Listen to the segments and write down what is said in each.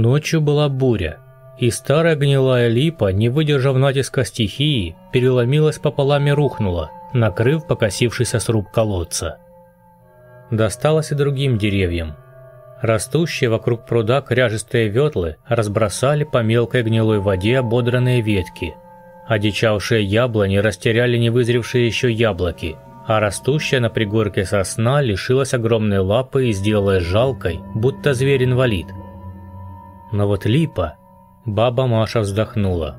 Ночью была буря, и старая гнилая липа, не выдержав натиска стихии, переломилась пополам и рухнула, накрыв покосившийся сруб колодца. Досталось и другим деревьям. Растущие вокруг пруда кряжестые ветлы разбросали по мелкой гнилой воде ободранные ветки. Одичавшие яблони растеряли невызревшие еще яблоки, а растущая на пригорке сосна лишилась огромной лапы и сделалась жалкой, будто зверь-инвалид. Но вот липа... Баба Маша вздохнула.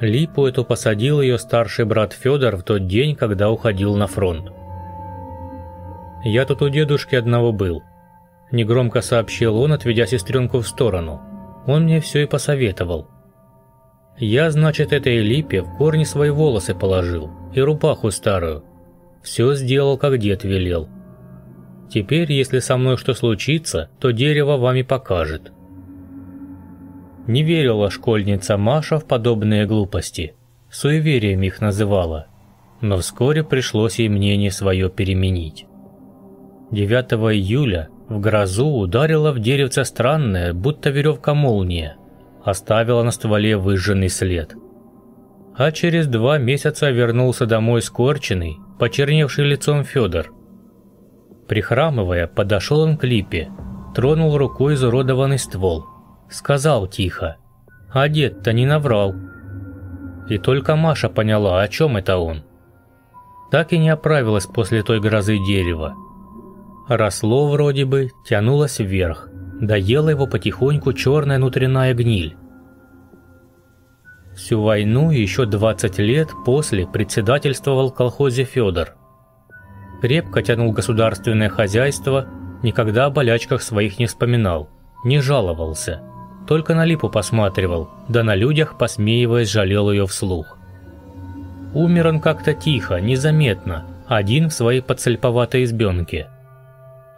Липу эту посадил ее старший брат Федор в тот день, когда уходил на фронт. «Я тут у дедушки одного был», – негромко сообщил он, отведя сестренку в сторону. Он мне все и посоветовал. «Я, значит, этой липе в корни свои волосы положил и рубаху старую. Все сделал, как дед велел. Теперь, если со мной что случится, то дерево вам и покажет». Не верила школьница Маша в подобные глупости. Суеверием их называла. Но вскоре пришлось ей мнение свое переменить. 9 июля в грозу ударила в деревце странная, будто веревка молния. Оставила на стволе выжженный след. А через два месяца вернулся домой скорченный, почерневший лицом Федор. Прихрамывая, подошел он к липе, тронул рукой изуродованный ствол – Сказал тихо. А дед-то не наврал. И только Маша поняла, о чем это он. Так и не оправилась после той грозы дерева. Росло вроде бы, тянулось вверх. Доела его потихоньку черная внутренняя гниль. Всю войну и еще 20 лет после председательствовал в колхозе Федор. Крепко тянул государственное хозяйство, никогда о болячках своих не вспоминал, не жаловался – только на липу посматривал, да на людях, посмеиваясь, жалел ее вслух. Умер он как-то тихо, незаметно, один в своей подсальповатой избенке.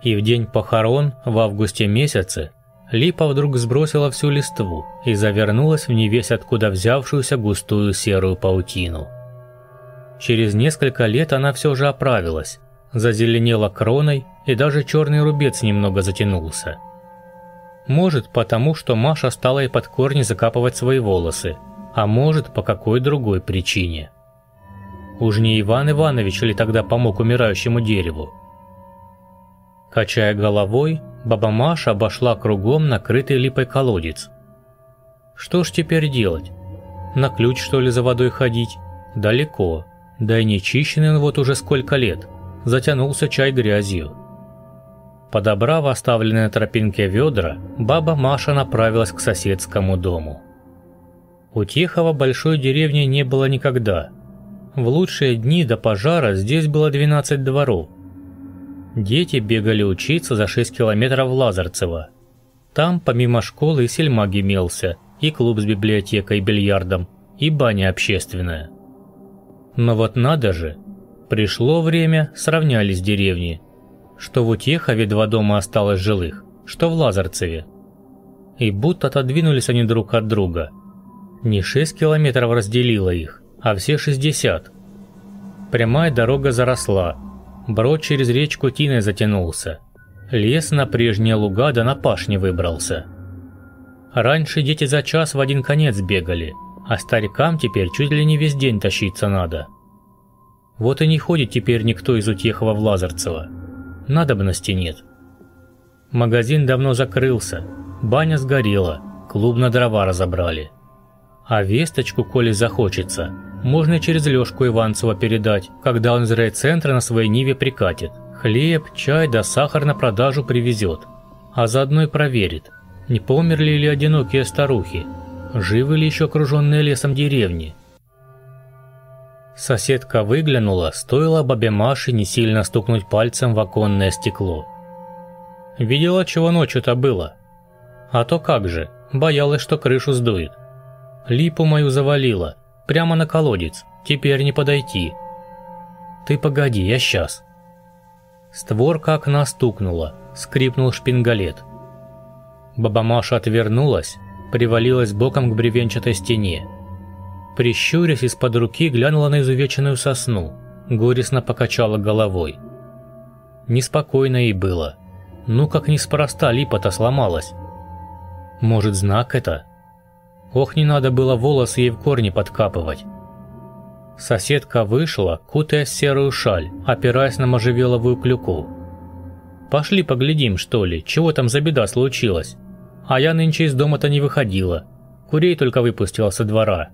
И в день похорон, в августе месяце, липа вдруг сбросила всю листву и завернулась в невесть откуда взявшуюся густую серую паутину. Через несколько лет она все же оправилась, зазеленела кроной и даже черный рубец немного затянулся – может, потому что Маша стала и под корни закапывать свои волосы, а может, по какой другой причине. Уж не Иван Иванович ли тогда помог умирающему дереву? Качая головой, баба Маша обошла кругом накрытый липой колодец. Что ж теперь делать? На ключ, что ли, за водой ходить? Далеко. Да и не чищенный он вот уже сколько лет. Затянулся чай грязью. Подобрав оставленные на тропинке ведра, баба Маша направилась к соседскому дому. У Тихого большой деревни не было никогда. В лучшие дни до пожара здесь было 12 дворов. Дети бегали учиться за 6 километров в Лазарцево. Там помимо школы и сельмаг имелся, и клуб с библиотекой и бильярдом, и баня общественная. Но вот надо же, пришло время, сравнялись деревни – что в Утехове два дома осталось жилых, что в Лазарцеве. И будто отодвинулись они друг от друга. Не 6 километров разделило их, а все 60. Прямая дорога заросла, брод через речку Тиной затянулся. Лес на прежние луга да на пашне выбрался. Раньше дети за час в один конец бегали, а старикам теперь чуть ли не весь день тащиться надо. Вот и не ходит теперь никто из Утехова в Лазарцево надобности нет. Магазин давно закрылся, баня сгорела, клуб на дрова разобрали. А весточку, коли захочется, можно через Лёшку Иванцева передать, когда он из райцентра на своей Ниве прикатит. Хлеб, чай да сахар на продажу привезет. А заодно и проверит, не померли ли одинокие старухи, живы ли еще окруженные лесом деревни. Соседка выглянула, стоило бабе Маше не сильно стукнуть пальцем в оконное стекло. Видела, чего ночью-то было. А то как же, боялась, что крышу сдует. Липу мою завалила, прямо на колодец, теперь не подойти. Ты погоди, я сейчас. Створка окна стукнула, скрипнул шпингалет. Баба Маша отвернулась, привалилась боком к бревенчатой стене. Прищурясь из-под руки, глянула на изувеченную сосну, горестно покачала головой. Неспокойно ей было. Ну как неспроста липа-то сломалась. Может, знак это? Ох, не надо было волосы ей в корни подкапывать. Соседка вышла, кутая серую шаль, опираясь на можжевеловую клюку. «Пошли поглядим, что ли, чего там за беда случилась?» А я нынче из дома-то не выходила. Курей только выпустила со двора.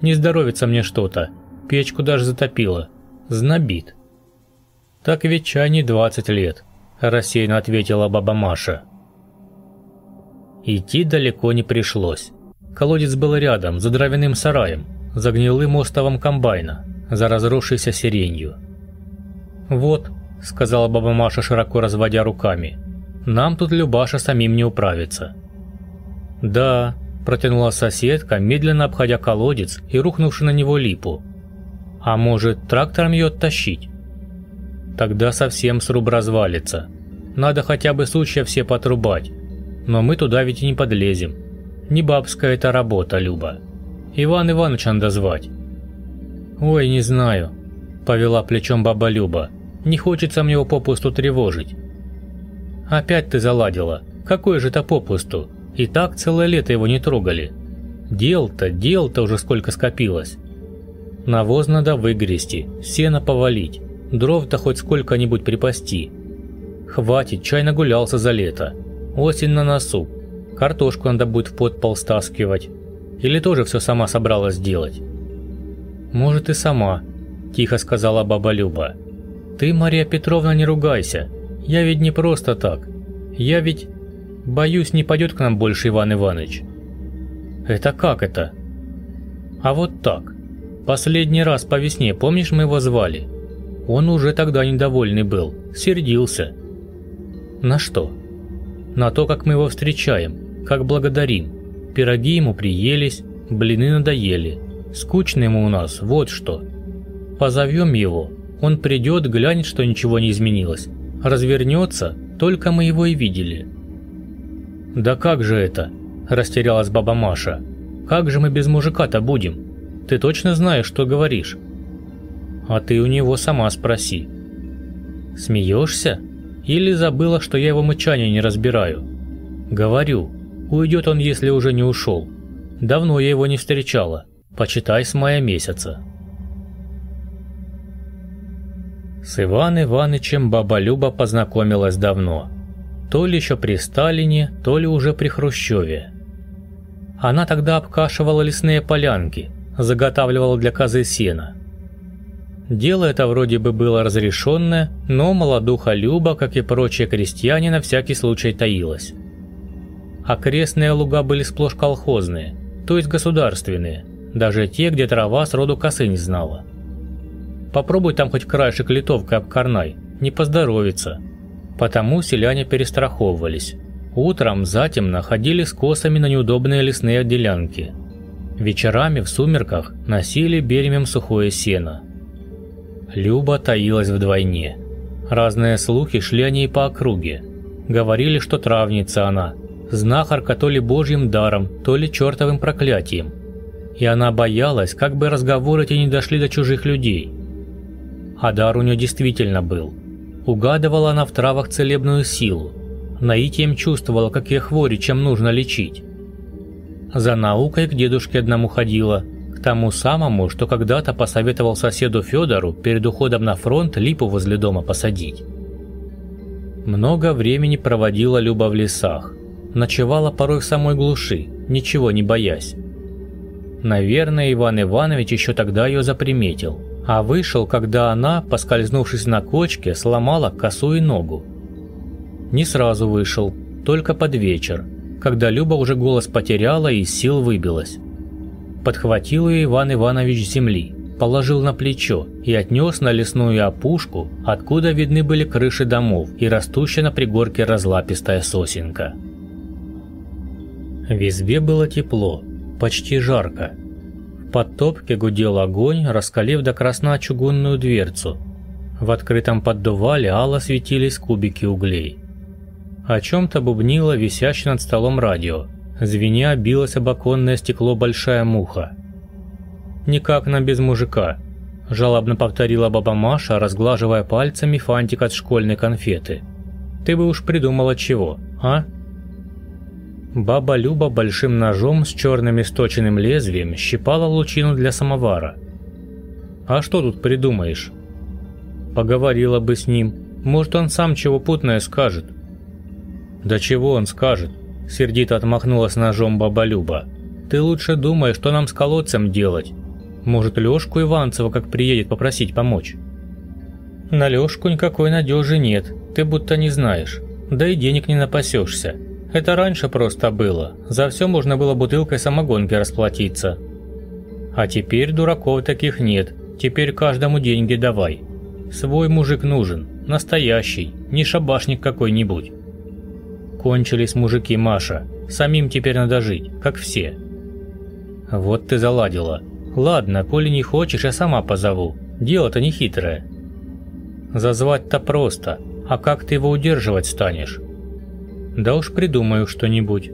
Не здоровится мне что-то. Печку даже затопила. Знобит. «Так ведь чай не 20 лет», – рассеянно ответила баба Маша. Идти далеко не пришлось. Колодец был рядом, за дровяным сараем, за гнилым остовом комбайна, за разросшейся сиренью. «Вот», – сказала баба Маша, широко разводя руками, – «нам тут Любаша самим не управится». «Да», – протянула соседка, медленно обходя колодец и рухнувший на него липу. «А может, трактором ее оттащить?» «Тогда совсем сруб развалится. Надо хотя бы сучья все потрубать. Но мы туда ведь и не подлезем. Не бабская это работа, Люба. Иван Ивановича надо звать». «Ой, не знаю», – повела плечом баба Люба. «Не хочется мне его попусту тревожить». «Опять ты заладила. Какой же это попусту? И так целое лето его не трогали. Дел-то, дел-то уже сколько скопилось. Навоз надо выгрести, сено повалить, дров-то хоть сколько-нибудь припасти. Хватит, чай нагулялся за лето. Осень на носу. Картошку надо будет в подпол стаскивать. Или тоже все сама собралась делать? Может и сама, тихо сказала баба Люба. Ты, Мария Петровна, не ругайся. Я ведь не просто так. Я ведь Боюсь, не пойдет к нам больше Иван Иванович. Это как это? А вот так. Последний раз по весне, помнишь, мы его звали? Он уже тогда недовольный был, сердился. На что? На то, как мы его встречаем, как благодарим. Пироги ему приелись, блины надоели. Скучно ему у нас, вот что. Позовем его, он придет, глянет, что ничего не изменилось. Развернется, только мы его и видели. «Да как же это?» – растерялась баба Маша. «Как же мы без мужика-то будем? Ты точно знаешь, что говоришь?» «А ты у него сама спроси». «Смеешься? Или забыла, что я его мычание не разбираю?» «Говорю, уйдет он, если уже не ушел. Давно я его не встречала. Почитай с мая месяца». С Иван Иванычем баба Люба познакомилась давно – то ли еще при Сталине, то ли уже при Хрущеве. Она тогда обкашивала лесные полянки, заготавливала для козы сена. Дело это вроде бы было разрешенное, но молодуха Люба, как и прочие крестьяне, на всякий случай таилась. Окрестные луга были сплошь колхозные, то есть государственные, даже те, где трава сроду косы не знала. Попробуй там хоть краешек литовкой обкорнай, не поздоровится – Потому селяне перестраховывались. Утром затемно ходили с косами на неудобные лесные делянки. Вечерами в сумерках носили беремем сухое сено. Люба таилась вдвойне. Разные слухи шли о ней по округе. Говорили, что травница она, знахарка то ли божьим даром, то ли чертовым проклятием. И она боялась, как бы разговоры эти не дошли до чужих людей. А дар у нее действительно был – Угадывала она в травах целебную силу. Наитием чувствовала, какие хвори чем нужно лечить. За наукой к дедушке одному ходила, к тому самому, что когда-то посоветовал соседу Федору перед уходом на фронт липу возле дома посадить. Много времени проводила Люба в лесах. Ночевала порой в самой глуши, ничего не боясь. Наверное, Иван Иванович еще тогда ее заприметил – а вышел, когда она, поскользнувшись на кочке, сломала косу и ногу. Не сразу вышел, только под вечер, когда Люба уже голос потеряла и сил выбилась. Подхватил ее Иван Иванович с земли, положил на плечо и отнес на лесную опушку, откуда видны были крыши домов и растущая на пригорке разлапистая сосенка. В избе было тепло, почти жарко, под топке гудел огонь, раскалив до красна чугунную дверцу. В открытом поддувале ало светились кубики углей. О чем-то бубнило висящее над столом радио. Звеня билось об оконное стекло большая муха. «Никак нам без мужика», – жалобно повторила баба Маша, разглаживая пальцами фантик от школьной конфеты. «Ты бы уж придумала чего, а?» Баба Люба большим ножом с черным источенным лезвием щипала лучину для самовара. «А что тут придумаешь?» «Поговорила бы с ним. Может, он сам чего путное скажет». «Да чего он скажет?» – сердито отмахнулась ножом баба Люба. «Ты лучше думай, что нам с колодцем делать. Может, Лёшку Иванцева как приедет попросить помочь?» «На Лёшку никакой надежи нет, ты будто не знаешь. Да и денег не напасешься. Это раньше просто было. За все можно было бутылкой самогонки расплатиться. А теперь дураков таких нет. Теперь каждому деньги давай. Свой мужик нужен. Настоящий. Не шабашник какой-нибудь. Кончились мужики, Маша. Самим теперь надо жить, как все. Вот ты заладила. Ладно, коли не хочешь, я сама позову. Дело-то не хитрое. Зазвать-то просто. А как ты его удерживать станешь? Да уж придумаю что-нибудь.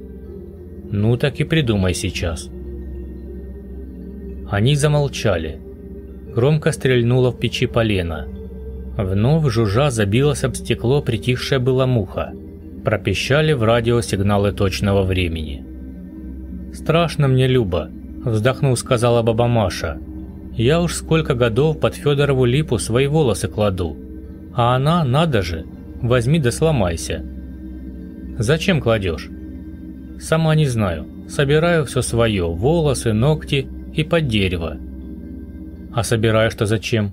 Ну так и придумай сейчас. Они замолчали. Громко стрельнула в печи полена. Вновь жужжа забилась об стекло притихшая была муха. Пропищали в радио сигналы точного времени. «Страшно мне, Люба», – вздохнув, сказала баба Маша. «Я уж сколько годов под Федорову липу свои волосы кладу. А она, надо же, возьми да сломайся. Зачем кладешь? Сама не знаю. Собираю все свое, волосы, ногти и под дерево. А собираешь-то зачем?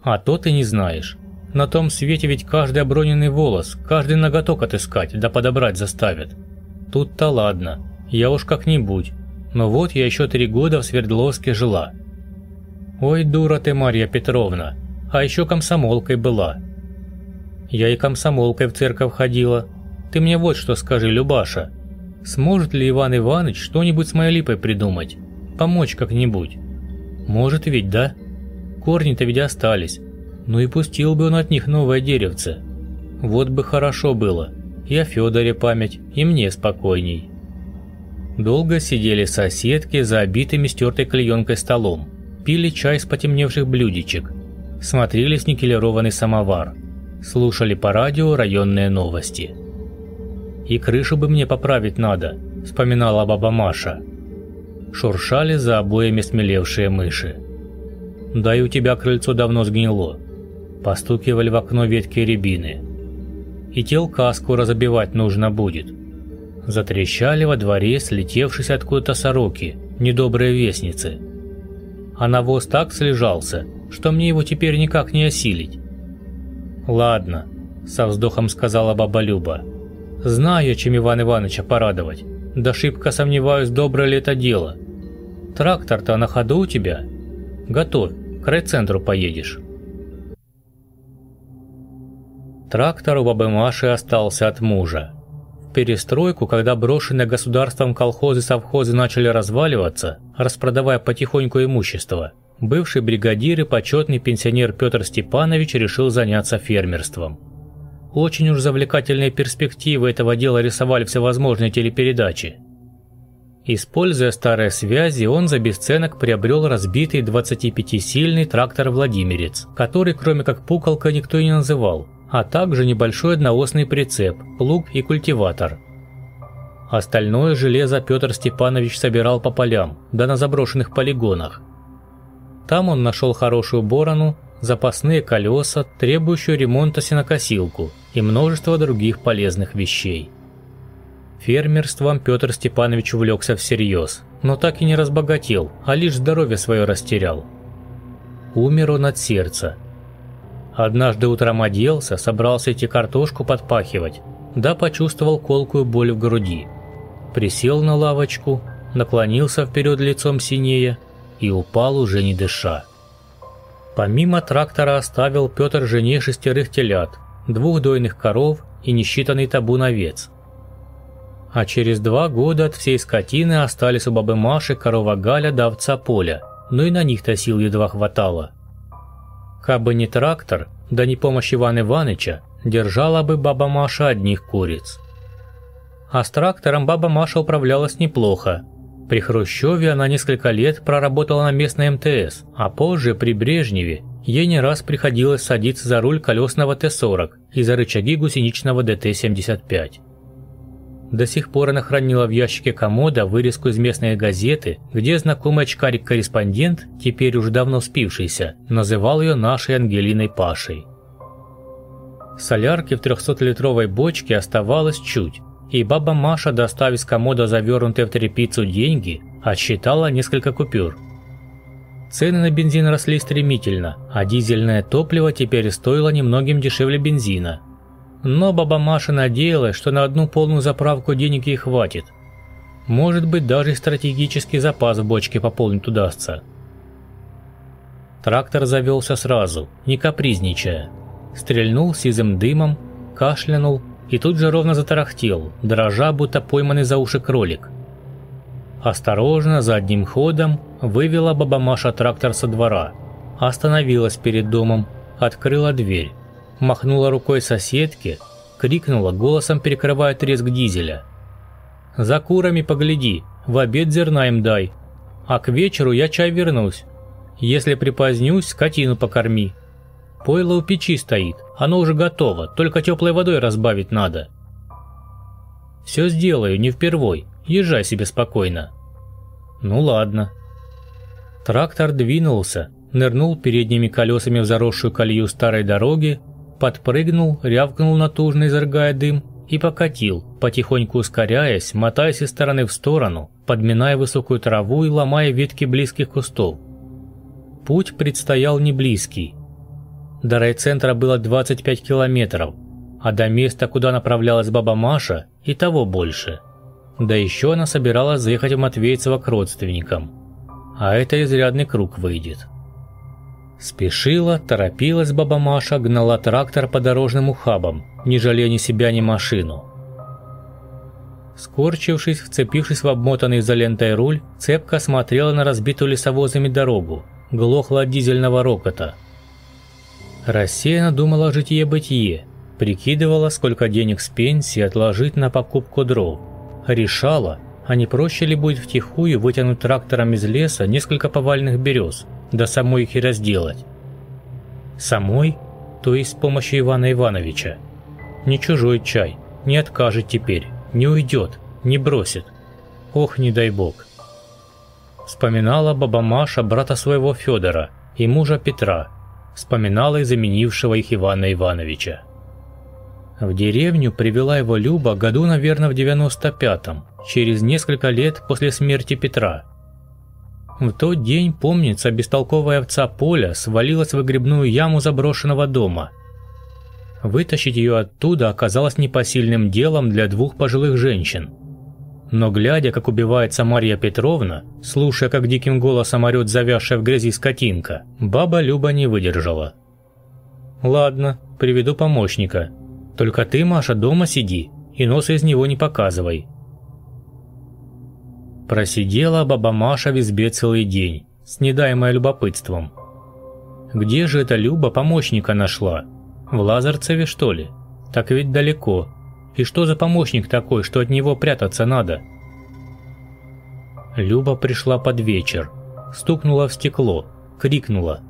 А то ты не знаешь. На том свете ведь каждый оброненный волос, каждый ноготок отыскать да подобрать заставят. Тут-то ладно, я уж как-нибудь. Но вот я еще три года в Свердловске жила. Ой, дура ты, Марья Петровна, а еще комсомолкой была. Я и комсомолкой в церковь ходила, ты мне вот что скажи, Любаша. Сможет ли Иван Иванович что-нибудь с моей липой придумать? Помочь как-нибудь? Может ведь, да? Корни-то ведь остались. Ну и пустил бы он от них новое деревце. Вот бы хорошо было. И о Федоре память, и мне спокойней. Долго сидели соседки за обитыми стертой клеенкой столом. Пили чай с потемневших блюдечек. Смотрели с никелированный самовар. Слушали по радио районные новости. И крышу бы мне поправить надо», – вспоминала баба Маша. Шуршали за обоями смелевшие мыши. «Да и у тебя крыльцо давно сгнило». Постукивали в окно ветки рябины. «И телка скоро забивать нужно будет». Затрещали во дворе слетевшись откуда-то сороки, недобрые вестницы. А навоз так слежался, что мне его теперь никак не осилить. «Ладно», – со вздохом сказала баба Люба. Знаю, чем Иван Ивановича порадовать. Да шибко сомневаюсь, доброе ли это дело. Трактор-то на ходу у тебя? Готовь, к райцентру поедешь. Трактор у бабы Маши остался от мужа. В перестройку, когда брошенные государством колхозы-совхозы начали разваливаться, распродавая потихоньку имущество, бывший бригадир и почетный пенсионер Петр Степанович решил заняться фермерством. Очень уж завлекательные перспективы этого дела рисовали всевозможные телепередачи. Используя старые связи, он за бесценок приобрел разбитый 25-сильный трактор «Владимирец», который кроме как пукалка никто и не называл, а также небольшой одноосный прицеп, плуг и культиватор. Остальное железо Петр Степанович собирал по полям, да на заброшенных полигонах. Там он нашел хорошую борону, запасные колеса, требующую ремонта сенокосилку и множество других полезных вещей. Фермерством Петр Степанович увлекся всерьез, но так и не разбогател, а лишь здоровье свое растерял. Умер он от сердца. Однажды утром оделся, собрался идти картошку подпахивать, да почувствовал колкую боль в груди. Присел на лавочку, наклонился вперед лицом синее и упал уже не дыша. Помимо трактора оставил Петр жене шестерых телят, двух дойных коров и несчитанный табун овец. А через два года от всей скотины остались у бабы Маши корова Галя да овца Поля, но и на них-то сил едва хватало. Кабы не трактор, да не помощь Ивана Иваныча, держала бы баба Маша одних куриц. А с трактором баба Маша управлялась неплохо, при Хрущеве она несколько лет проработала на местной МТС, а позже при Брежневе ей не раз приходилось садиться за руль колесного Т-40 и за рычаги гусеничного ДТ-75. До сих пор она хранила в ящике комода вырезку из местной газеты, где знакомый очкарик-корреспондент, теперь уже давно спившийся, называл ее нашей Ангелиной Пашей. Солярки в 300-литровой бочке оставалось чуть, и баба Маша, достав из комода завернутые в тряпицу деньги, отсчитала несколько купюр. Цены на бензин росли стремительно, а дизельное топливо теперь стоило немногим дешевле бензина. Но баба Маша надеялась, что на одну полную заправку денег ей хватит. Может быть, даже стратегический запас в бочке пополнить удастся. Трактор завелся сразу, не капризничая. Стрельнул сизым дымом, кашлянул и тут же ровно затарахтел, дрожа, будто пойманный за уши кролик. Осторожно, задним ходом, вывела баба Маша трактор со двора. Остановилась перед домом, открыла дверь, махнула рукой соседке, крикнула, голосом перекрывая треск дизеля. «За курами погляди, в обед зерна им дай, а к вечеру я чай вернусь. Если припозднюсь, скотину покорми. Пойло у печи стоит, оно уже готово, только теплой водой разбавить надо». «Все сделаю, не впервой, езжай себе спокойно». «Ну ладно». Трактор двинулся, нырнул передними колесами в заросшую колею старой дороги, подпрыгнул, рявкнул натужно, изрыгая дым, и покатил, потихоньку ускоряясь, мотаясь из стороны в сторону, подминая высокую траву и ломая ветки близких кустов. Путь предстоял не близкий. До райцентра было 25 километров, а до места, куда направлялась баба Маша, и того больше – да еще она собиралась заехать в Матвейцево к родственникам. А это изрядный круг выйдет. Спешила, торопилась баба Маша, гнала трактор по дорожным ухабам, не жалея ни себя, ни машину. Скорчившись, вцепившись в обмотанный изолентой руль, цепко смотрела на разбитую лесовозами дорогу, глохла от дизельного рокота. Рассеянно думала о житие-бытие, прикидывала, сколько денег с пенсии отложить на покупку дров решала, а не проще ли будет втихую вытянуть трактором из леса несколько повальных берез, да самой их и разделать. Самой, то есть с помощью Ивана Ивановича. Не чужой чай, не откажет теперь, не уйдет, не бросит. Ох, не дай бог. Вспоминала баба Маша брата своего Федора и мужа Петра, вспоминала и заменившего их Ивана Ивановича. В деревню привела его Люба году, наверное, в 95-м, через несколько лет после смерти Петра. В тот день, помнится, бестолковая овца Поля свалилась в выгребную яму заброшенного дома. Вытащить ее оттуда оказалось непосильным делом для двух пожилых женщин. Но глядя, как убивается Марья Петровна, слушая, как диким голосом орёт завязшая в грязи скотинка, баба Люба не выдержала. «Ладно, приведу помощника», только ты, Маша, дома сиди и носа из него не показывай. Просидела баба Маша в избе целый день, снедаемая любопытством. Где же эта Люба помощника нашла? В Лазарцеве, что ли? Так ведь далеко. И что за помощник такой, что от него прятаться надо? Люба пришла под вечер, стукнула в стекло, крикнула.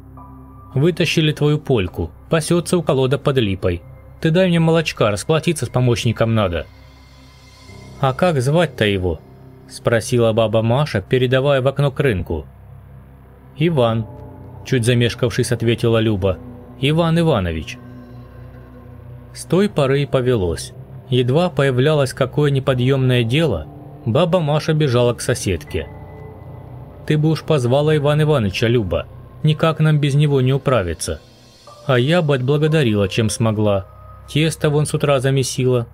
«Вытащили твою польку, пасется у колода под липой, ты дай мне молочка, расплатиться с помощником надо». «А как звать-то его?» – спросила баба Маша, передавая в окно к рынку. «Иван», – чуть замешкавшись, ответила Люба. «Иван Иванович». С той поры и повелось. Едва появлялось какое неподъемное дело, баба Маша бежала к соседке. «Ты бы уж позвала Ивана Ивановича, Люба, никак нам без него не управиться. А я бы отблагодарила, чем смогла. Тесто вон с утра замесила.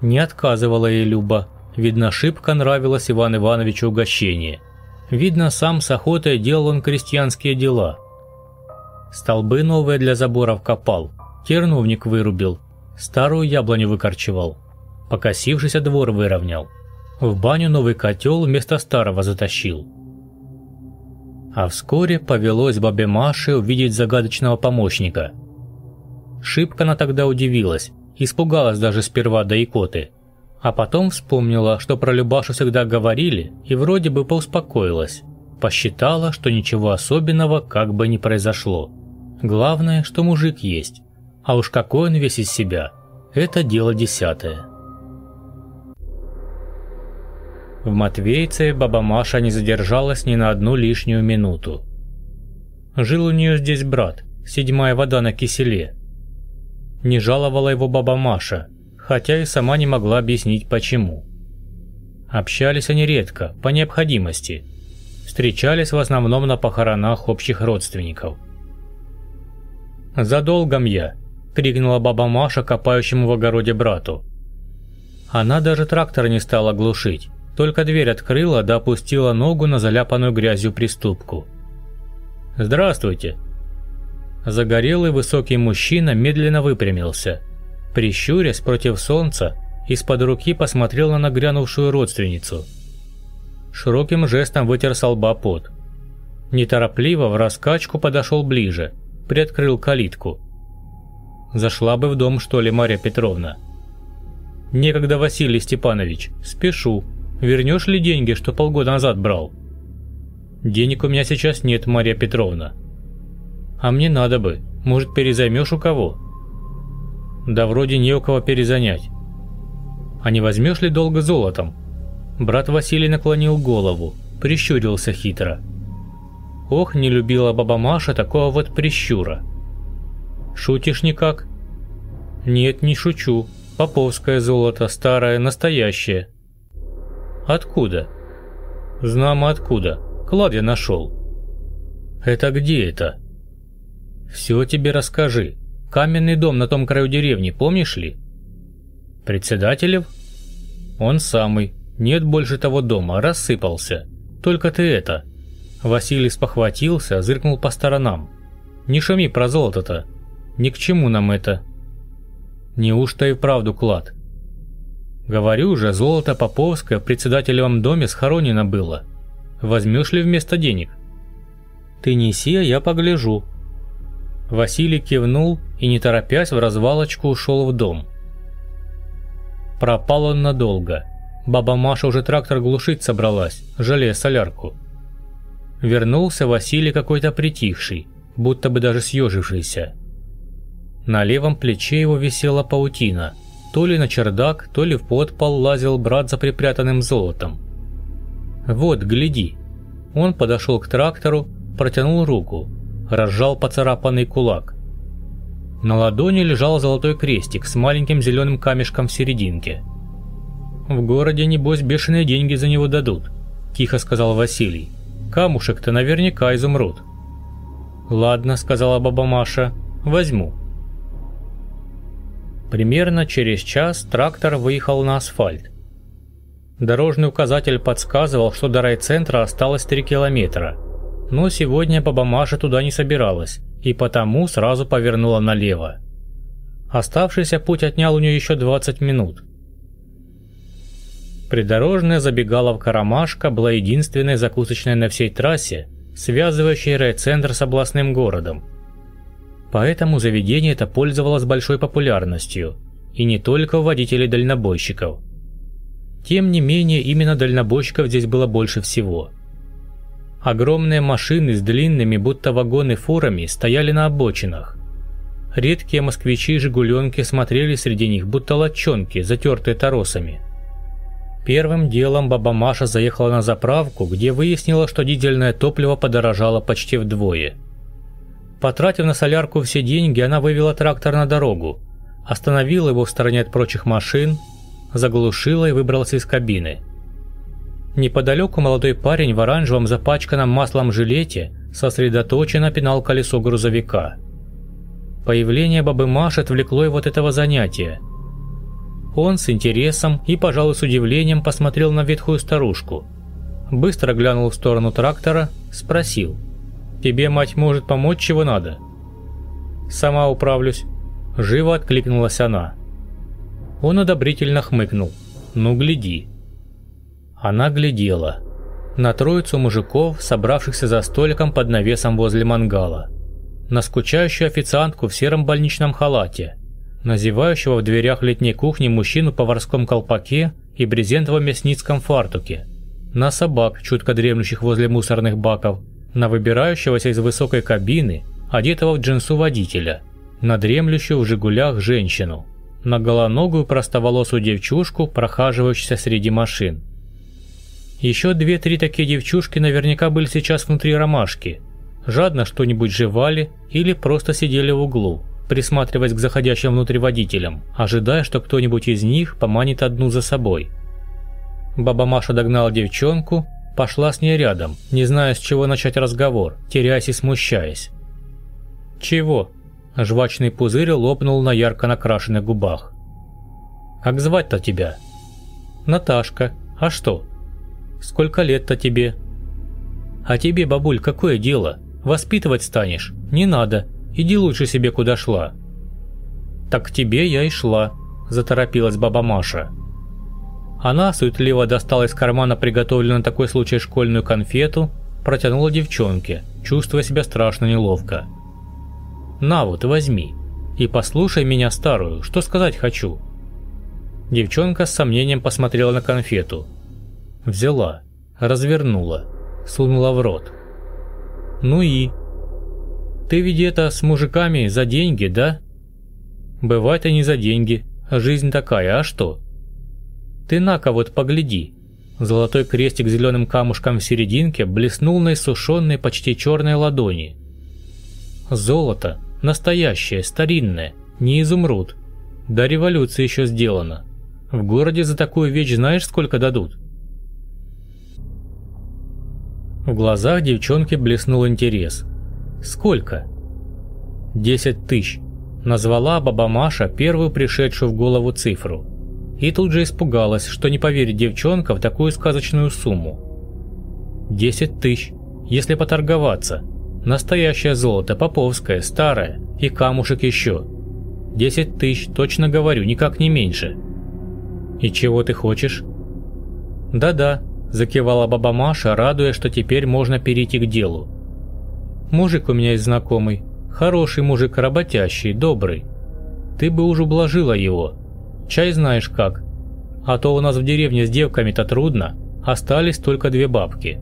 Не отказывала ей Люба. Видно, шибко нравилось Иван Ивановичу угощение. Видно, сам с охотой делал он крестьянские дела. Столбы новые для заборов копал, терновник вырубил, старую яблоню выкорчевал, покосившийся двор выровнял. В баню новый котел вместо старого затащил. А вскоре повелось бабе Маше увидеть загадочного помощника – Шибко она тогда удивилась, испугалась даже сперва до икоты. А потом вспомнила, что про Любашу всегда говорили, и вроде бы поуспокоилась. Посчитала, что ничего особенного как бы не произошло. Главное, что мужик есть. А уж какой он весь из себя. Это дело десятое. В Матвейце баба Маша не задержалась ни на одну лишнюю минуту. Жил у нее здесь брат, седьмая вода на киселе. Не жаловала его баба Маша, хотя и сама не могла объяснить почему. Общались они редко, по необходимости. Встречались в основном на похоронах общих родственников. «За долгом я!» – крикнула баба Маша копающему в огороде брату. Она даже трактор не стала глушить, только дверь открыла да опустила ногу на заляпанную грязью приступку. «Здравствуйте!» Загорелый высокий мужчина медленно выпрямился. Прищурясь против солнца, из-под руки посмотрел на нагрянувшую родственницу. Широким жестом вытер с лба пот. Неторопливо в раскачку подошел ближе, приоткрыл калитку. «Зашла бы в дом, что ли, Марья Петровна?» «Некогда, Василий Степанович, спешу», Вернешь ли деньги, что полгода назад брал? Денег у меня сейчас нет, Марья Петровна. А мне надо бы. Может, перезаймешь у кого? Да вроде не у кого перезанять. А не возьмешь ли долго золотом? Брат Василий наклонил голову, прищурился хитро. Ох, не любила баба Маша такого вот прищура. Шутишь никак? Нет, не шучу. Поповское золото, старое, настоящее. Откуда? Знамо откуда. Клад я нашел. Это где это? Все тебе расскажи. Каменный дом на том краю деревни, помнишь ли? Председателев? Он самый. Нет больше того дома, рассыпался. Только ты это. Василий спохватился, зыркнул по сторонам. Не шуми про золото-то. Ни к чему нам это. Неужто и вправду клад? Говорю же, золото Поповское в председателевом доме схоронено было. Возьмешь ли вместо денег? Ты неси, а я погляжу. Василий кивнул и, не торопясь, в развалочку ушел в дом. Пропал он надолго. Баба Маша уже трактор глушить собралась, жалея солярку. Вернулся Василий какой-то притихший, будто бы даже съежившийся. На левом плече его висела паутина – то ли на чердак, то ли в подпол лазил брат за припрятанным золотом. «Вот, гляди!» Он подошел к трактору, протянул руку, разжал поцарапанный кулак. На ладони лежал золотой крестик с маленьким зеленым камешком в серединке. «В городе, небось, бешеные деньги за него дадут», – тихо сказал Василий. «Камушек-то наверняка изумруд». «Ладно», – сказала баба Маша, – «возьму». Примерно через час трактор выехал на асфальт. Дорожный указатель подсказывал, что до райцентра осталось 3 километра. Но сегодня баба Маша туда не собиралась, и потому сразу повернула налево. Оставшийся путь отнял у нее еще 20 минут. Придорожная забегаловка «Ромашка» была единственной закусочной на всей трассе, связывающей райцентр с областным городом – Поэтому заведение это пользовалось большой популярностью, и не только у водителей-дальнобойщиков. Тем не менее, именно дальнобойщиков здесь было больше всего. Огромные машины с длинными, будто вагоны фурами, стояли на обочинах. Редкие москвичи и жигуленки смотрели среди них, будто лодчонки, затертые торосами. Первым делом баба Маша заехала на заправку, где выяснила, что дизельное топливо подорожало почти вдвое – Потратив на солярку все деньги, она вывела трактор на дорогу, остановила его в стороне от прочих машин, заглушила и выбралась из кабины. Неподалеку молодой парень в оранжевом запачканном маслом жилете сосредоточенно пинал колесо грузовика. Появление бабы Маши отвлекло его от этого занятия. Он с интересом и, пожалуй, с удивлением посмотрел на ветхую старушку. Быстро глянул в сторону трактора, спросил – Тебе мать может помочь, чего надо?» «Сама управлюсь», – живо откликнулась она. Он одобрительно хмыкнул. «Ну, гляди». Она глядела. На троицу мужиков, собравшихся за столиком под навесом возле мангала. На скучающую официантку в сером больничном халате. На зевающего в дверях летней кухни мужчину в поварском колпаке и брезентовом мясницком фартуке. На собак, чутко дремлющих возле мусорных баков – на выбирающегося из высокой кабины, одетого в джинсу водителя, на дремлющую в «Жигулях» женщину, на голоногую простоволосую девчушку, прохаживающуюся среди машин. Еще две-три такие девчушки наверняка были сейчас внутри ромашки. Жадно что-нибудь жевали или просто сидели в углу, присматриваясь к заходящим внутрь водителям, ожидая, что кто-нибудь из них поманит одну за собой. Баба Маша догнала девчонку, пошла с ней рядом, не зная, с чего начать разговор, теряясь и смущаясь. «Чего?» – жвачный пузырь лопнул на ярко накрашенных губах. «Как звать-то тебя?» «Наташка. А что?» «Сколько лет-то тебе?» «А тебе, бабуль, какое дело? Воспитывать станешь? Не надо. Иди лучше себе куда шла». «Так к тебе я и шла», – заторопилась баба Маша. Она суетливо достала из кармана приготовленную на такой случай школьную конфету, протянула девчонке, чувствуя себя страшно неловко. «На вот, возьми. И послушай меня старую, что сказать хочу». Девчонка с сомнением посмотрела на конфету. Взяла, развернула, сунула в рот. «Ну и?» «Ты ведь это с мужиками за деньги, да?» «Бывает и не за деньги. Жизнь такая, а что?» «Ты на-ка вот погляди». Золотой крестик с зеленым камушком в серединке блеснул на иссушенной почти черной ладони. «Золото. Настоящее, старинное. Не изумруд. До революции еще сделано. В городе за такую вещь знаешь, сколько дадут?» В глазах девчонки блеснул интерес. «Сколько?» «Десять тысяч», – назвала баба Маша первую пришедшую в голову цифру. И тут же испугалась, что не поверит девчонка в такую сказочную сумму. «Десять тысяч, если поторговаться. Настоящее золото, поповское, старое, и камушек еще. Десять тысяч, точно говорю, никак не меньше». «И чего ты хочешь?» «Да-да», – закивала баба Маша, радуя, что теперь можно перейти к делу. «Мужик у меня есть знакомый. Хороший мужик, работящий, добрый. Ты бы уже ублажила его. Чай знаешь как. А то у нас в деревне с девками-то трудно. Остались только две бабки.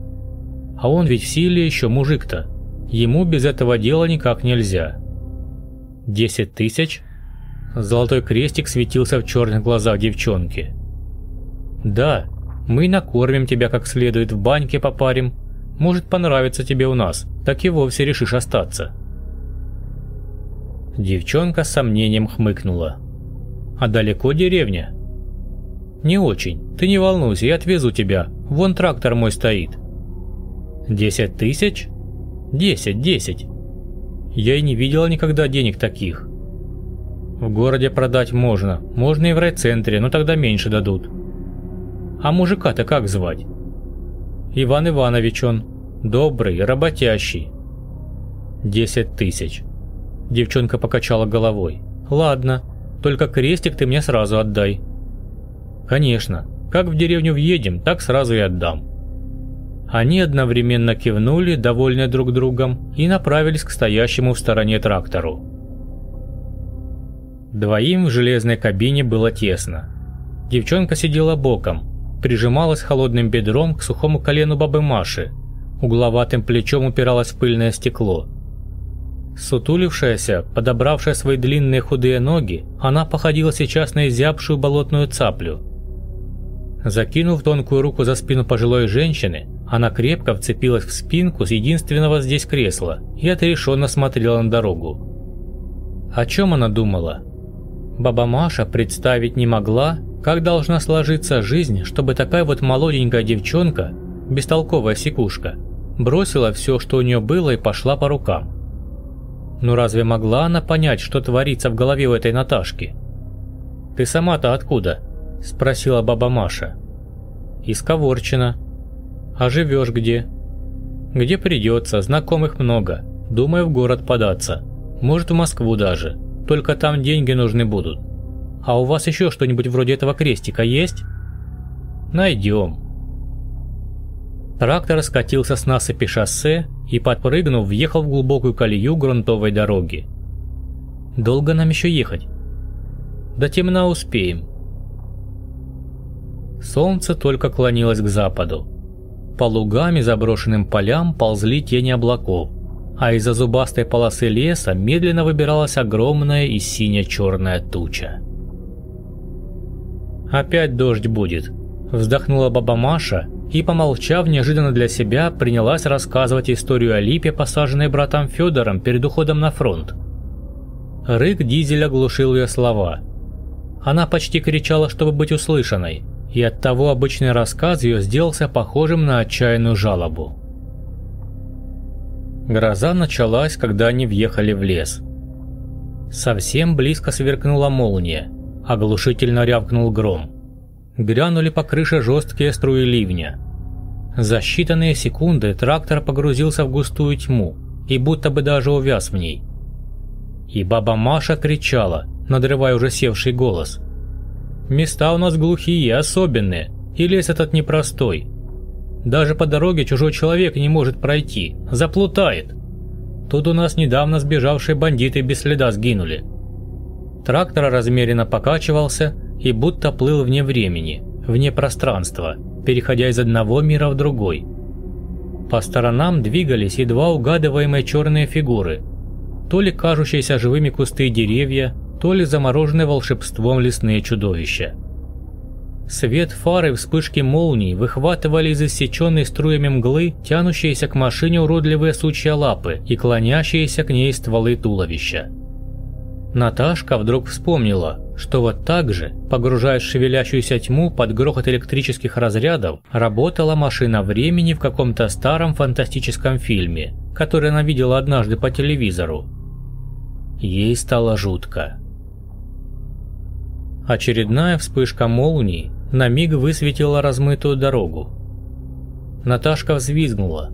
А он ведь в силе еще мужик-то. Ему без этого дела никак нельзя. Десять тысяч? Золотой крестик светился в черных глазах девчонки. «Да, мы накормим тебя как следует, в баньке попарим. Может понравится тебе у нас, так и вовсе решишь остаться». Девчонка с сомнением хмыкнула. «А далеко деревня?» «Не очень. Ты не волнуйся, я отвезу тебя. Вон трактор мой стоит». «Десять тысяч?» «Десять, десять». Я и не видела никогда денег таких. В городе продать можно, можно и в райцентре, но тогда меньше дадут. А мужика-то как звать? Иван Иванович он. Добрый, работящий. Десять тысяч. Девчонка покачала головой. Ладно, только крестик ты мне сразу отдай. Конечно, как в деревню въедем, так сразу и отдам. Они одновременно кивнули, довольные друг другом, и направились к стоящему в стороне трактору. Двоим в железной кабине было тесно. Девчонка сидела боком, прижималась холодным бедром к сухому колену бабы Маши, угловатым плечом упиралась в пыльное стекло. Сутулившаяся, подобравшая свои длинные худые ноги, она походила сейчас на изябшую болотную цаплю. Закинув тонкую руку за спину пожилой женщины, она крепко вцепилась в спинку с единственного здесь кресла и отрешенно смотрела на дорогу. О чем она думала? Баба Маша представить не могла, как должна сложиться жизнь, чтобы такая вот молоденькая девчонка, бестолковая секушка, бросила все, что у нее было и пошла по рукам. Но разве могла она понять, что творится в голове у этой Наташки? «Ты сама-то откуда?» – спросила баба Маша. «Из Коворчина». «А живешь где?» «Где придется, знакомых много. Думаю, в город податься. Может, в Москву даже. Только там деньги нужны будут. А у вас еще что-нибудь вроде этого крестика есть? Найдем. Трактор скатился с насыпи шоссе и, подпрыгнув, въехал в глубокую колею грунтовой дороги. Долго нам еще ехать? До темна успеем. Солнце только клонилось к западу. По лугам и заброшенным полям ползли тени облаков а из-за зубастой полосы леса медленно выбиралась огромная и сине-черная туча. «Опять дождь будет», – вздохнула баба Маша и, помолчав неожиданно для себя, принялась рассказывать историю о Липе, посаженной братом Федором перед уходом на фронт. Рык дизеля глушил ее слова. Она почти кричала, чтобы быть услышанной, и оттого обычный рассказ ее сделался похожим на отчаянную жалобу. Гроза началась, когда они въехали в лес. Совсем близко сверкнула молния, оглушительно рявкнул гром. Грянули по крыше жесткие струи ливня. За считанные секунды трактор погрузился в густую тьму и будто бы даже увяз в ней. И баба Маша кричала, надрывая уже севший голос. «Места у нас глухие, особенные, и лес этот непростой. Даже по дороге чужой человек не может пройти, заплутает. Тут у нас недавно сбежавшие бандиты без следа сгинули». Трактор размеренно покачивался и будто плыл вне времени, вне пространства, переходя из одного мира в другой. По сторонам двигались едва угадываемые черные фигуры, то ли кажущиеся живыми кусты и деревья, то ли замороженные волшебством лесные чудовища. Свет фары и вспышки молний выхватывали из иссеченной струями мглы тянущиеся к машине уродливые сучья лапы и клонящиеся к ней стволы туловища. Наташка вдруг вспомнила, что вот так же, погружаясь в шевелящуюся тьму под грохот электрических разрядов, работала машина времени в каком-то старом фантастическом фильме, который она видела однажды по телевизору. Ей стало жутко. Очередная вспышка молнии на миг высветила размытую дорогу. Наташка взвизгнула.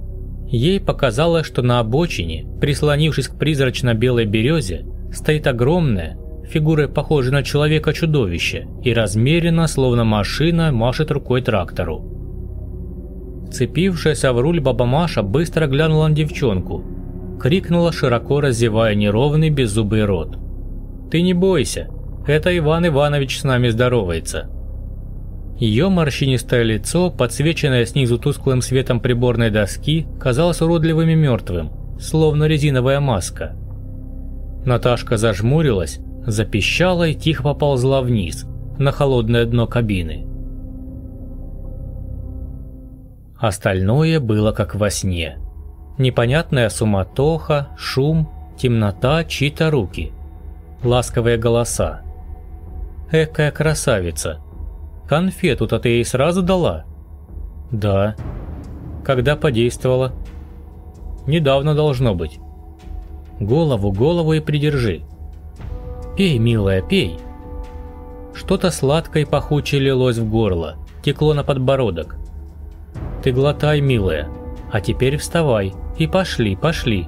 Ей показалось, что на обочине, прислонившись к призрачно-белой березе, стоит огромное, фигурой похожей на человека-чудовище, и размеренно, словно машина, машет рукой трактору. Цепившаяся в руль баба Маша быстро глянула на девчонку, крикнула, широко разевая неровный беззубый рот. «Ты не бойся, это Иван Иванович с нами здоровается». Ее морщинистое лицо, подсвеченное снизу тусклым светом приборной доски, казалось уродливым и мертвым, словно резиновая маска. Наташка зажмурилась, запищала и тихо поползла вниз, на холодное дно кабины. Остальное было как во сне. Непонятная суматоха, шум, темнота, чьи-то руки. Ласковые голоса. Экая красавица. Конфету-то ты ей сразу дала? Да. Когда подействовала? Недавно должно быть. Голову, голову и придержи. Пей, милая, пей. Что-то сладкое и пахучее лилось в горло, текло на подбородок. Ты глотай, милая. А теперь вставай и пошли, пошли.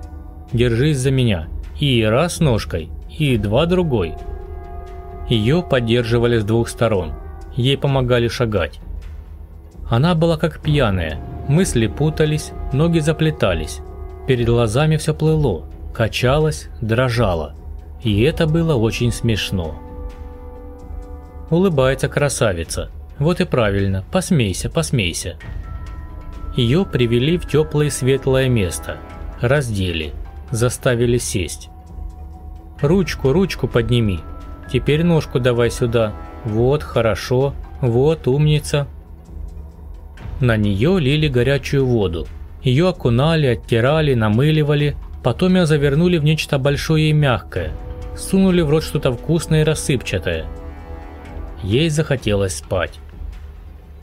Держись за меня. И раз ножкой, и два другой. Ее поддерживали с двух сторон. Ей помогали шагать. Она была как пьяная. Мысли путались, ноги заплетались. Перед глазами все плыло качалась, дрожала. И это было очень смешно. Улыбается красавица. Вот и правильно, посмейся, посмейся. Ее привели в теплое светлое место, раздели, заставили сесть. Ручку, ручку подними. Теперь ножку давай сюда. Вот, хорошо. Вот, умница. На нее лили горячую воду. Ее окунали, оттирали, намыливали, Потом ее завернули в нечто большое и мягкое, сунули в рот что-то вкусное и рассыпчатое. Ей захотелось спать.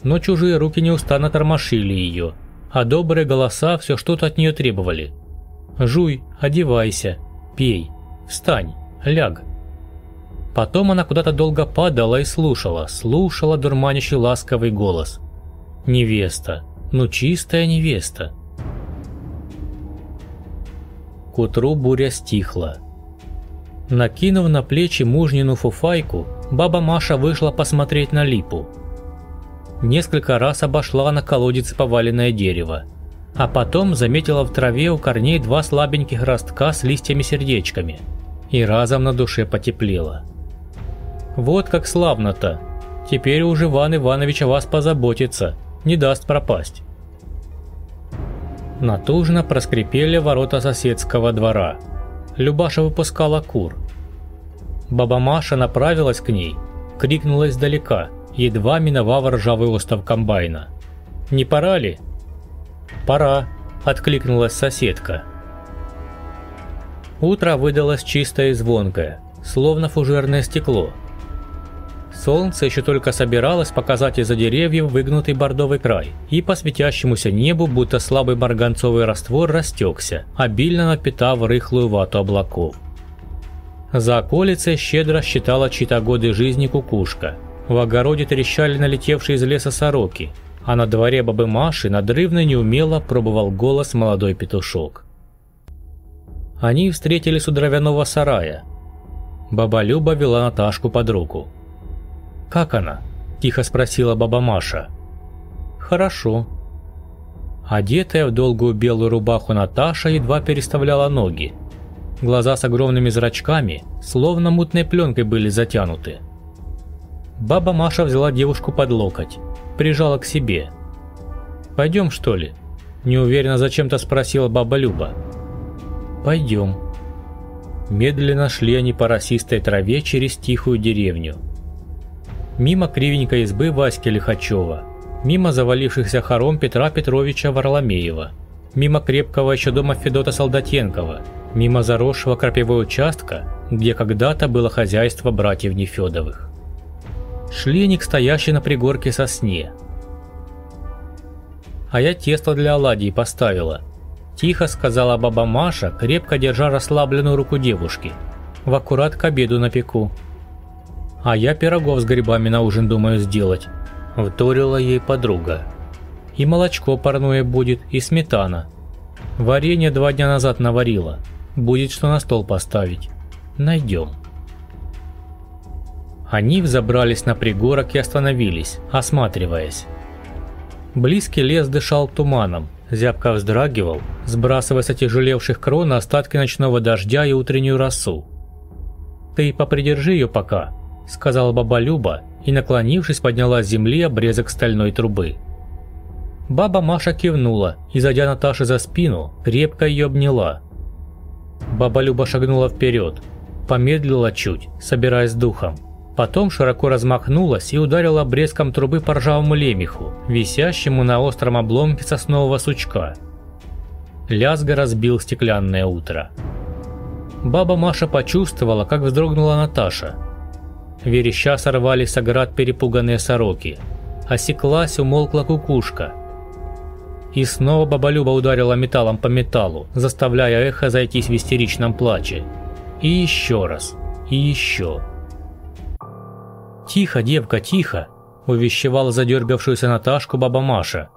Но чужие руки неустанно тормошили ее, а добрые голоса все что-то от нее требовали. «Жуй, одевайся, пей, встань, ляг». Потом она куда-то долго падала и слушала, слушала дурманящий ласковый голос. «Невеста, ну чистая невеста». К утру буря стихла. Накинув на плечи мужнину фуфайку, баба Маша вышла посмотреть на липу. Несколько раз обошла на колодец поваленное дерево, а потом заметила в траве у корней два слабеньких ростка с листьями-сердечками, и разом на душе потеплело. «Вот как славно-то! Теперь уже Иван Иванович о вас позаботится, не даст пропасть». Натужно проскрипели ворота соседского двора. Любаша выпускала кур. Баба Маша направилась к ней, крикнула издалека, едва миновав ржавый остов комбайна. Не пора ли?» «Пора», – откликнулась соседка. Утро выдалось чистое и звонкое, словно фужерное стекло. Солнце еще только собиралось показать из-за деревьев выгнутый бордовый край, и по светящемуся небу, будто слабый марганцовый раствор, растекся, обильно напитав рыхлую вату облаков. За околицей щедро считала чьи-то годы жизни кукушка. В огороде трещали налетевшие из леса сороки, а на дворе бабы Маши надрывно неумело пробовал голос молодой петушок. Они встретились у дровяного сарая. Баба Люба вела Наташку под руку. «Как она?» – тихо спросила баба Маша. «Хорошо». Одетая в долгую белую рубаху Наташа едва переставляла ноги. Глаза с огромными зрачками, словно мутной пленкой были затянуты. Баба Маша взяла девушку под локоть, прижала к себе. «Пойдем, что ли?» – неуверенно зачем-то спросила баба Люба. «Пойдем». Медленно шли они по росистой траве через тихую деревню – мимо кривенькой избы Васьки Лихачева, мимо завалившихся хором Петра Петровича Варламеева, мимо крепкого еще дома Федота Солдатенкова, мимо заросшего крапивой участка, где когда-то было хозяйство братьев Нефедовых. Шли они к стоящей на пригорке сосне. «А я тесто для оладий поставила», – тихо сказала баба Маша, крепко держа расслабленную руку девушки. «В аккурат к обеду напеку». А я пирогов с грибами на ужин думаю сделать», – вторила ей подруга. «И молочко парное будет, и сметана. Варенье два дня назад наварила. Будет что на стол поставить. Найдем». Они взобрались на пригорок и остановились, осматриваясь. Близкий лес дышал туманом, зябко вздрагивал, сбрасывая с отяжелевших крон остатки ночного дождя и утреннюю росу. «Ты попридержи ее пока», сказала баба Люба и, наклонившись, подняла с земли обрезок стальной трубы. Баба Маша кивнула и, зайдя Наташе за спину, крепко ее обняла. Баба Люба шагнула вперед, помедлила чуть, собираясь с духом. Потом широко размахнулась и ударила обрезком трубы по ржавому лемеху, висящему на остром обломке соснового сучка. Лязга разбил стеклянное утро. Баба Маша почувствовала, как вздрогнула Наташа – Вереща сорвали с оград перепуганные сороки. Осеклась, умолкла кукушка. И снова бабалюба ударила металлом по металлу, заставляя эхо зайтись в истеричном плаче. И еще раз. И еще. «Тихо, девка, тихо!» – увещевала задергавшуюся Наташку баба Маша.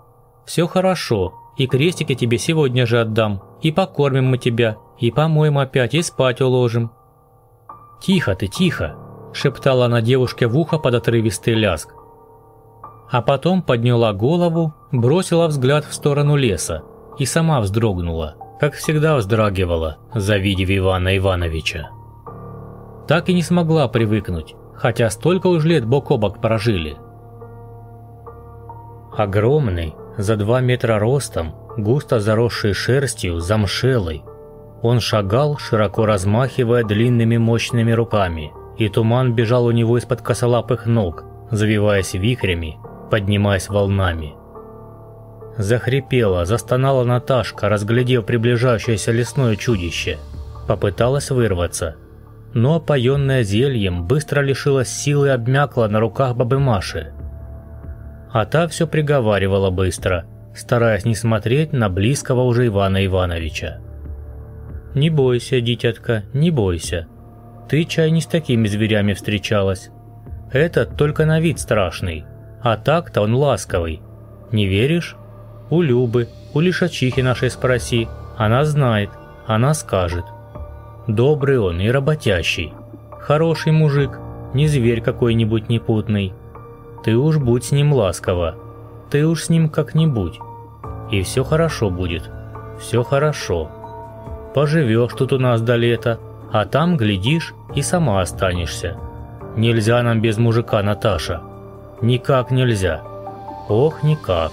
«Все хорошо, и крестики тебе сегодня же отдам, и покормим мы тебя, и помоем опять, и спать уложим». «Тихо ты, тихо!» Шептала она девушке в ухо под отрывистый ляск. А потом подняла голову, бросила взгляд в сторону леса и сама вздрогнула, как всегда вздрагивала, завидев Ивана Ивановича. Так и не смогла привыкнуть, хотя столько уж лет бок о бок прожили. Огромный, за два метра ростом, густо заросший шерстью, замшелый, он шагал, широко размахивая длинными мощными руками – и туман бежал у него из-под косолапых ног, завиваясь вихрями, поднимаясь волнами. Захрипела, застонала Наташка, разглядев приближающееся лесное чудище. Попыталась вырваться, но, опоенная зельем, быстро лишилась силы и обмякла на руках бабы Маши. А та все приговаривала быстро, стараясь не смотреть на близкого уже Ивана Ивановича. «Не бойся, дитятка, не бойся», ты, чай, не с такими зверями встречалась. Этот только на вид страшный, а так-то он ласковый. Не веришь? У Любы, у Лишачихи нашей спроси, она знает, она скажет. Добрый он и работящий. Хороший мужик, не зверь какой-нибудь непутный. Ты уж будь с ним ласково, ты уж с ним как-нибудь. И все хорошо будет, все хорошо. Поживешь тут у нас до лета, а там, глядишь, и сама останешься. Нельзя нам без мужика, Наташа. Никак нельзя. Ох, никак.